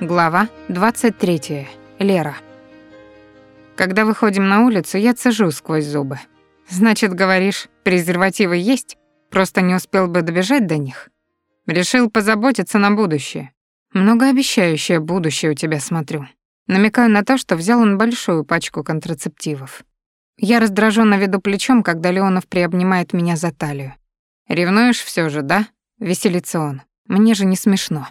Глава 23. Лера. Когда выходим на улицу, я цежу сквозь зубы. Значит, говоришь, презервативы есть, просто не успел бы добежать до них. Решил позаботиться на будущее. Многообещающее будущее у тебя смотрю. Намекаю на то, что взял он большую пачку контрацептивов. Я раздраженно веду плечом, когда Леонов приобнимает меня за талию. «Ревнуешь все же, да?» — веселится он. «Мне же не смешно».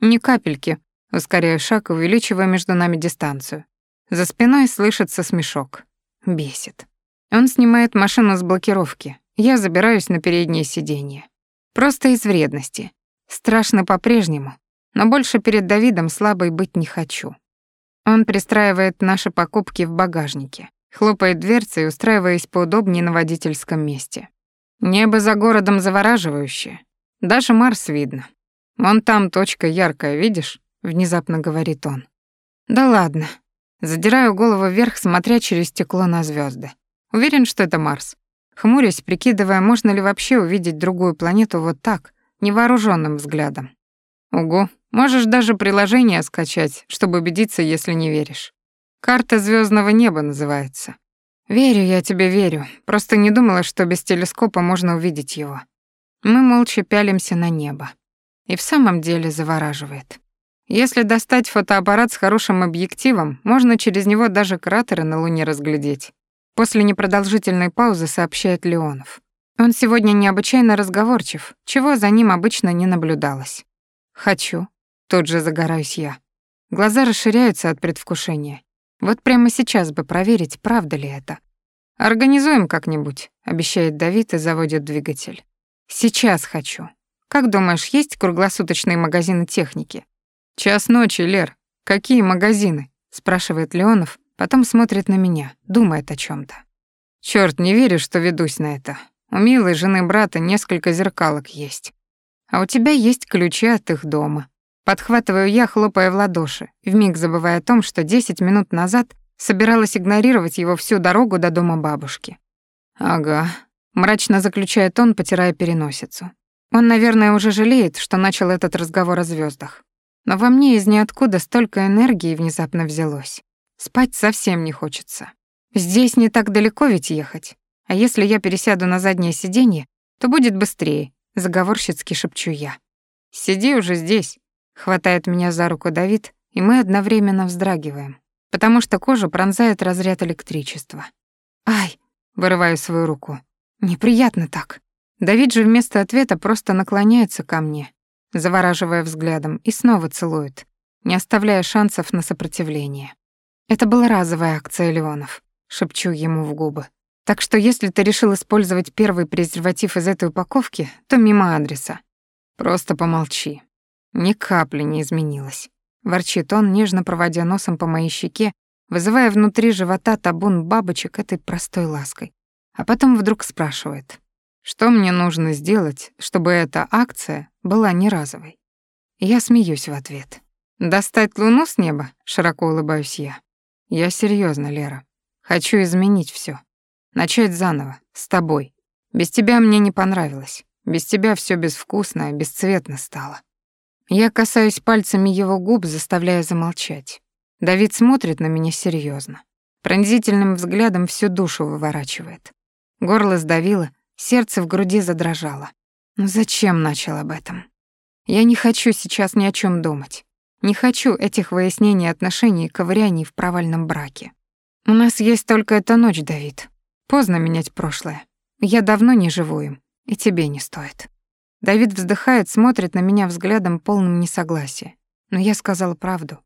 «Ни капельки», Ускоряю шаг, увеличивая между нами дистанцию. За спиной слышится смешок. Бесит. Он снимает машину с блокировки. Я забираюсь на переднее сиденье. Просто из вредности. Страшно по-прежнему, но больше перед Давидом слабой быть не хочу. Он пристраивает наши покупки в багажнике, хлопает дверцей, устраиваясь поудобнее на водительском месте. Небо за городом завораживающее. Даже Марс видно. Вон там точка яркая, видишь? Внезапно говорит он. Да ладно. Задираю голову вверх, смотря через стекло на звезды. Уверен, что это Марс. Хмурясь, прикидывая, можно ли вообще увидеть другую планету вот так, невооруженным взглядом. Угу, можешь даже приложение скачать, чтобы убедиться, если не веришь. Карта звездного неба называется. Верю, я тебе верю. Просто не думала, что без телескопа можно увидеть его. Мы молча пялимся на небо. И в самом деле завораживает. Если достать фотоаппарат с хорошим объективом, можно через него даже кратеры на Луне разглядеть. После непродолжительной паузы сообщает Леонов. Он сегодня необычайно разговорчив, чего за ним обычно не наблюдалось. «Хочу». Тут же загораюсь я. Глаза расширяются от предвкушения. Вот прямо сейчас бы проверить, правда ли это. «Организуем как-нибудь», — обещает Давид и заводит двигатель. «Сейчас хочу. Как думаешь, есть круглосуточные магазины техники?» «Час ночи, Лер. Какие магазины?» — спрашивает Леонов, потом смотрит на меня, думает о чем то Черт, не верю, что ведусь на это. У милой жены брата несколько зеркалок есть. А у тебя есть ключи от их дома. Подхватываю я, хлопая в ладоши, вмиг забывая о том, что 10 минут назад собиралась игнорировать его всю дорогу до дома бабушки. «Ага», — мрачно заключает он, потирая переносицу. Он, наверное, уже жалеет, что начал этот разговор о звездах. Но во мне из ниоткуда столько энергии внезапно взялось. Спать совсем не хочется. Здесь не так далеко ведь ехать. А если я пересяду на заднее сиденье, то будет быстрее, заговорщицки шепчу я. Сиди уже здесь, хватает меня за руку Давид, и мы одновременно вздрагиваем, потому что кожу пронзает разряд электричества. Ай, вырываю свою руку. Неприятно так. Давид же вместо ответа просто наклоняется ко мне, завораживая взглядом, и снова целует, не оставляя шансов на сопротивление. Это была разовая акция Леонов, шепчу ему в губы. Так что если ты решил использовать первый презерватив из этой упаковки, то мимо адреса. Просто помолчи. Ни капли не изменилось. Ворчит он, нежно проводя носом по моей щеке, вызывая внутри живота табун бабочек этой простой лаской. А потом вдруг спрашивает. Что мне нужно сделать, чтобы эта акция была не разовой? Я смеюсь в ответ. Достать луну с неба? Широко улыбаюсь я. Я серьезно, Лера. Хочу изменить все, Начать заново, с тобой. Без тебя мне не понравилось. Без тебя все безвкусно, бесцветно стало. Я касаюсь пальцами его губ, заставляя замолчать. Давид смотрит на меня серьезно, Пронзительным взглядом всю душу выворачивает. Горло сдавило, Сердце в груди задрожало. Но зачем начал об этом? Я не хочу сейчас ни о чем думать. Не хочу этих выяснений отношений и ковыряний в провальном браке. У нас есть только эта ночь, Давид. Поздно менять прошлое. Я давно не живу им, и тебе не стоит. Давид вздыхает, смотрит на меня взглядом полным несогласия. Но я сказала правду.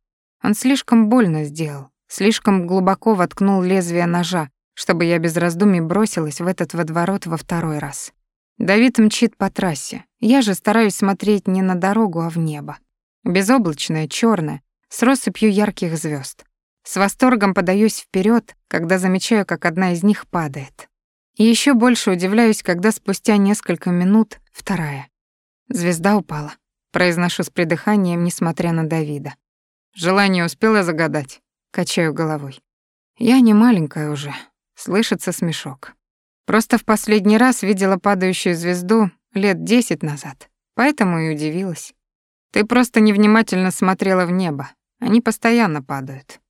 Он слишком больно сделал, слишком глубоко воткнул лезвие ножа, чтобы я без раздумий бросилась в этот водоворот во второй раз. Давид мчит по трассе. Я же стараюсь смотреть не на дорогу, а в небо. Безоблачное, черное, с россыпью ярких звезд. С восторгом подаюсь вперед, когда замечаю, как одна из них падает. И еще больше удивляюсь, когда спустя несколько минут вторая. Звезда упала. Произношу с придыханием, несмотря на Давида. Желание успела загадать? Качаю головой. Я не маленькая уже, Слышится смешок. Просто в последний раз видела падающую звезду лет десять назад, поэтому и удивилась. Ты просто невнимательно смотрела в небо, Они постоянно падают.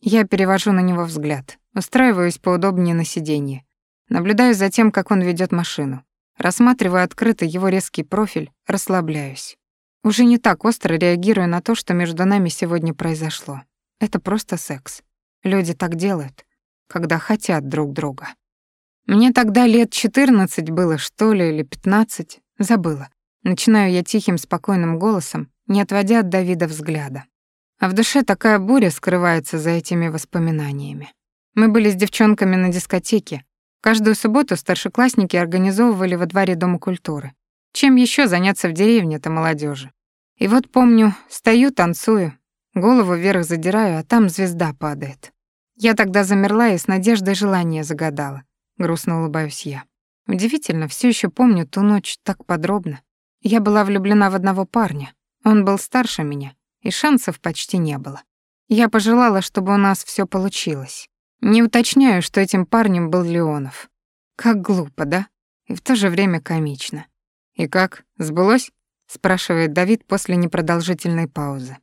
Я перевожу на него взгляд, устраиваюсь поудобнее на сиденье, наблюдаю за тем, как он ведет машину. Рассматривая открыто его резкий профиль, расслабляюсь. Уже не так остро реагирую на то, что между нами сегодня произошло. Это просто секс. Люди так делают, когда хотят друг друга. Мне тогда лет 14 было, что ли, или 15, забыла. Начинаю я тихим, спокойным голосом, не отводя от Давида взгляда. А в душе такая буря скрывается за этими воспоминаниями. Мы были с девчонками на дискотеке, Каждую субботу старшеклассники организовывали во дворе Дома культуры. Чем еще заняться в деревне-то молодежи? И вот помню, стою, танцую, голову вверх задираю, а там звезда падает. Я тогда замерла и с надеждой желание загадала. Грустно улыбаюсь я. Удивительно, все еще помню ту ночь так подробно. Я была влюблена в одного парня. Он был старше меня, и шансов почти не было. Я пожелала, чтобы у нас все получилось. Не уточняю, что этим парнем был Леонов. Как глупо, да? И в то же время комично. «И как, сбылось?» — спрашивает Давид после непродолжительной паузы.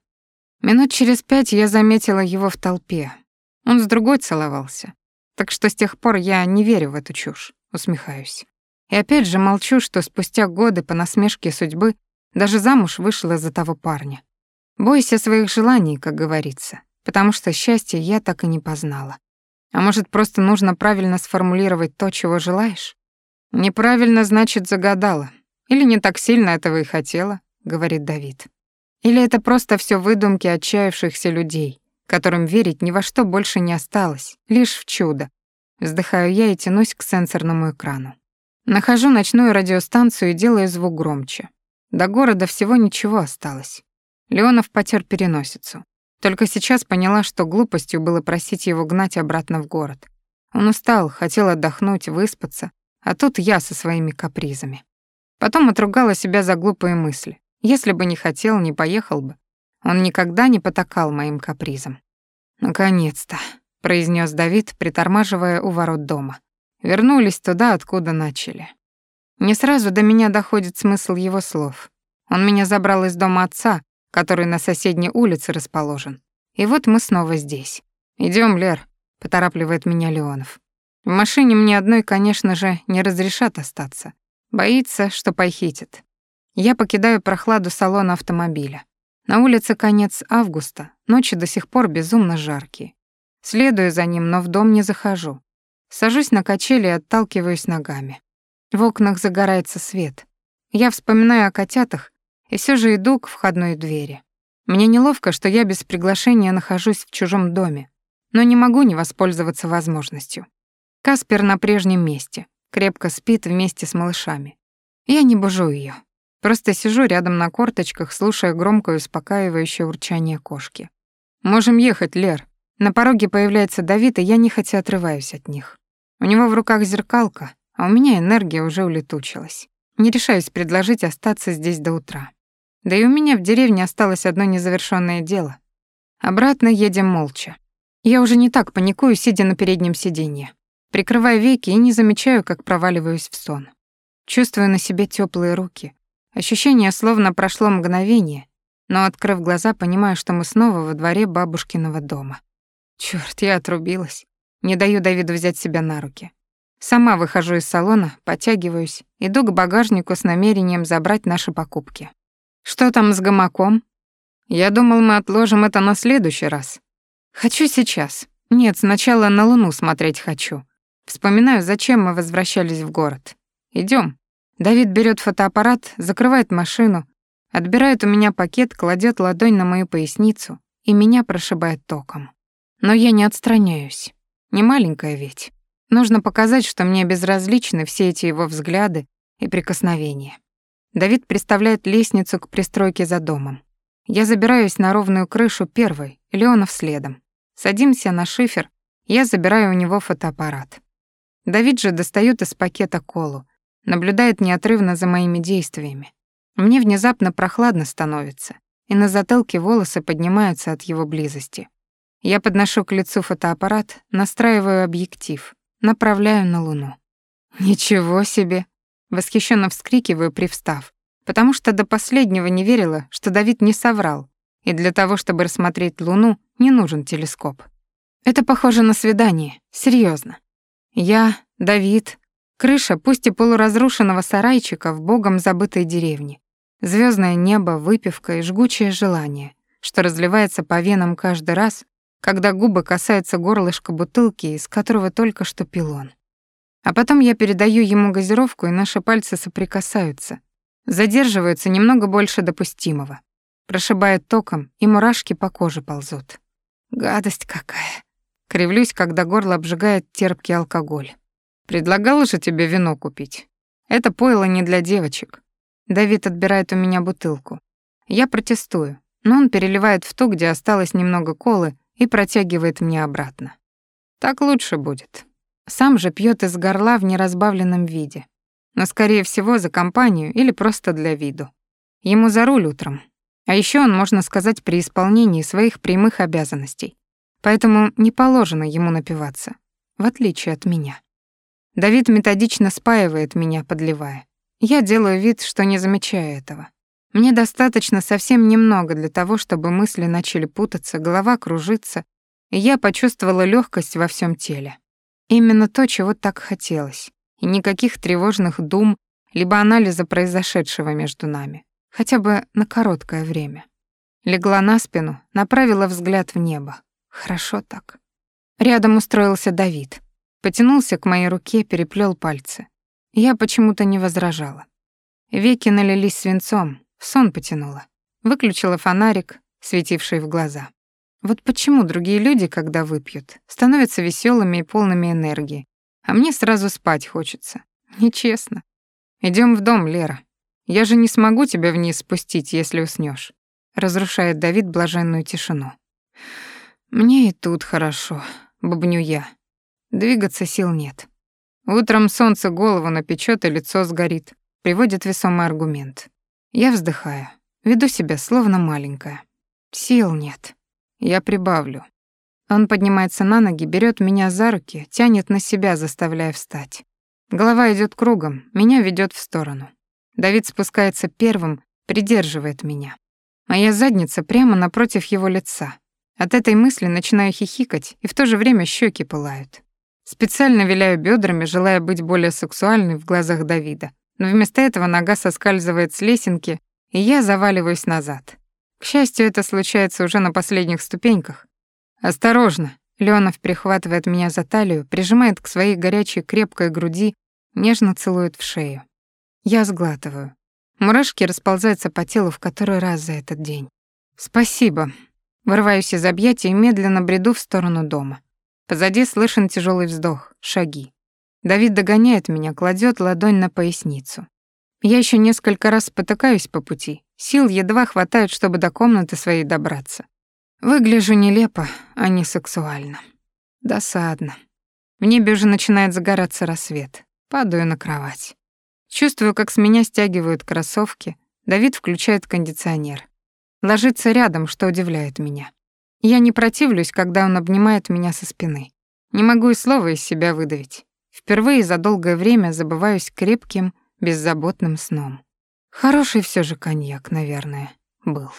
Минут через пять я заметила его в толпе. Он с другой целовался. Так что с тех пор я не верю в эту чушь, усмехаюсь. И опять же молчу, что спустя годы по насмешке судьбы даже замуж вышла за того парня. Бойся своих желаний, как говорится, потому что счастье я так и не познала. А может, просто нужно правильно сформулировать то, чего желаешь? Неправильно, значит, загадала. Или не так сильно этого и хотела, говорит Давид. Или это просто все выдумки отчаявшихся людей, которым верить ни во что больше не осталось, лишь в чудо. Вздыхаю я и тянусь к сенсорному экрану. Нахожу ночную радиостанцию и делаю звук громче. До города всего ничего осталось. Леонов потер переносицу. Только сейчас поняла, что глупостью было просить его гнать обратно в город. Он устал, хотел отдохнуть, выспаться, а тут я со своими капризами. Потом отругала себя за глупые мысли. Если бы не хотел, не поехал бы. Он никогда не потакал моим капризам. «Наконец-то», — произнес Давид, притормаживая у ворот дома. Вернулись туда, откуда начали. Не сразу до меня доходит смысл его слов. Он меня забрал из дома отца, который на соседней улице расположен. И вот мы снова здесь. Идем, Лер», — поторапливает меня Леонов. В машине мне одной, конечно же, не разрешат остаться. Боится, что похитит. Я покидаю прохладу салона автомобиля. На улице конец августа, ночи до сих пор безумно жаркие. Следую за ним, но в дом не захожу. Сажусь на качели и отталкиваюсь ногами. В окнах загорается свет. Я вспоминаю о котятах и все же иду к входной двери. Мне неловко, что я без приглашения нахожусь в чужом доме, но не могу не воспользоваться возможностью. Каспер на прежнем месте, крепко спит вместе с малышами. Я не бужу ее, просто сижу рядом на корточках, слушая громкое успокаивающее урчание кошки. «Можем ехать, Лер». На пороге появляется Давид, и я нехотя отрываюсь от них. У него в руках зеркалка, а у меня энергия уже улетучилась. Не решаюсь предложить остаться здесь до утра. Да и у меня в деревне осталось одно незавершённое дело. Обратно едем молча. Я уже не так паникую, сидя на переднем сиденье. Прикрываю веки и не замечаю, как проваливаюсь в сон. Чувствую на себе теплые руки. Ощущение словно прошло мгновение, но, открыв глаза, понимаю, что мы снова во дворе бабушкиного дома. Чёрт, я отрубилась. Не даю Давиду взять себя на руки. Сама выхожу из салона, подтягиваюсь, иду к багажнику с намерением забрать наши покупки. Что там с гамаком? Я думал, мы отложим это на следующий раз. Хочу сейчас. Нет, сначала на Луну смотреть хочу. Вспоминаю, зачем мы возвращались в город. Идем. Давид берет фотоаппарат, закрывает машину, отбирает у меня пакет, кладет ладонь на мою поясницу и меня прошибает током. Но я не отстраняюсь. Не маленькая ведь. Нужно показать, что мне безразличны все эти его взгляды и прикосновения. Давид представляет лестницу к пристройке за домом. Я забираюсь на ровную крышу первой, Леонов следом. Садимся на шифер, я забираю у него фотоаппарат. Давид же достает из пакета колу, наблюдает неотрывно за моими действиями. Мне внезапно прохладно становится, и на затылке волосы поднимаются от его близости. Я подношу к лицу фотоаппарат, настраиваю объектив, направляю на Луну. «Ничего себе!» Восхищенно вскрикиваю, привстав, потому что до последнего не верила, что Давид не соврал, и для того, чтобы рассмотреть Луну, не нужен телескоп. Это похоже на свидание, серьезно. Я, Давид, крыша, пусть и полуразрушенного сарайчика в богом забытой деревне. Звездное небо, выпивка и жгучее желание, что разливается по венам каждый раз, когда губы касаются горлышка бутылки, из которого только что пил он. А потом я передаю ему газировку, и наши пальцы соприкасаются, задерживаются немного больше допустимого. Прошибает током, и мурашки по коже ползут. Гадость какая. Кривлюсь, когда горло обжигает терпкий алкоголь. Предлагал же тебе вино купить. Это пойло не для девочек. Давид отбирает у меня бутылку. Я протестую, но он переливает в ту, где осталось немного колы, и протягивает мне обратно. Так лучше будет. Сам же пьет из горла в неразбавленном виде. Но, скорее всего, за компанию или просто для виду. Ему за руль утром. А еще он, можно сказать, при исполнении своих прямых обязанностей. Поэтому не положено ему напиваться, в отличие от меня. Давид методично спаивает меня, подливая. Я делаю вид, что не замечаю этого. Мне достаточно совсем немного для того, чтобы мысли начали путаться, голова кружиться, и я почувствовала легкость во всем теле. Именно то, чего так хотелось. И никаких тревожных дум, либо анализа произошедшего между нами. Хотя бы на короткое время. Легла на спину, направила взгляд в небо. Хорошо так. Рядом устроился Давид. Потянулся к моей руке, переплел пальцы. Я почему-то не возражала. Веки налились свинцом, в сон потянула. Выключила фонарик, светивший в глаза. Вот почему другие люди, когда выпьют, становятся веселыми и полными энергии, а мне сразу спать хочется. Нечестно. Идем в дом, Лера. Я же не смогу тебя вниз спустить, если уснешь. Разрушает Давид блаженную тишину. Мне и тут хорошо, бубню я. Двигаться сил нет. Утром солнце голову напечет и лицо сгорит. Приводит весомый аргумент. Я вздыхаю, веду себя словно маленькая. Сил нет. Я прибавлю. Он поднимается на ноги, берет меня за руки, тянет на себя, заставляя встать. Голова идет кругом, меня ведет в сторону. Давид спускается первым, придерживает меня. Моя задница прямо напротив его лица. От этой мысли начинаю хихикать, и в то же время щеки пылают. Специально виляю бедрами, желая быть более сексуальной в глазах Давида. Но вместо этого нога соскальзывает с лесенки, и я заваливаюсь назад. К счастью, это случается уже на последних ступеньках. «Осторожно!» Леонов перехватывает меня за талию, прижимает к своей горячей крепкой груди, нежно целует в шею. Я сглатываю. Мурашки расползаются по телу в который раз за этот день. «Спасибо». Вырываюсь из объятий и медленно бреду в сторону дома. Позади слышен тяжелый вздох, шаги. Давид догоняет меня, кладет ладонь на поясницу. Я еще несколько раз спотыкаюсь по пути. Сил едва хватает, чтобы до комнаты своей добраться. Выгляжу нелепо, а не сексуально. Досадно. В небе уже начинает загораться рассвет. Падаю на кровать. Чувствую, как с меня стягивают кроссовки. Давид включает кондиционер. Ложится рядом, что удивляет меня. Я не противлюсь, когда он обнимает меня со спины. Не могу и слова из себя выдавить. Впервые за долгое время забываюсь крепким, беззаботным сном. Хороший все же коньяк, наверное, был.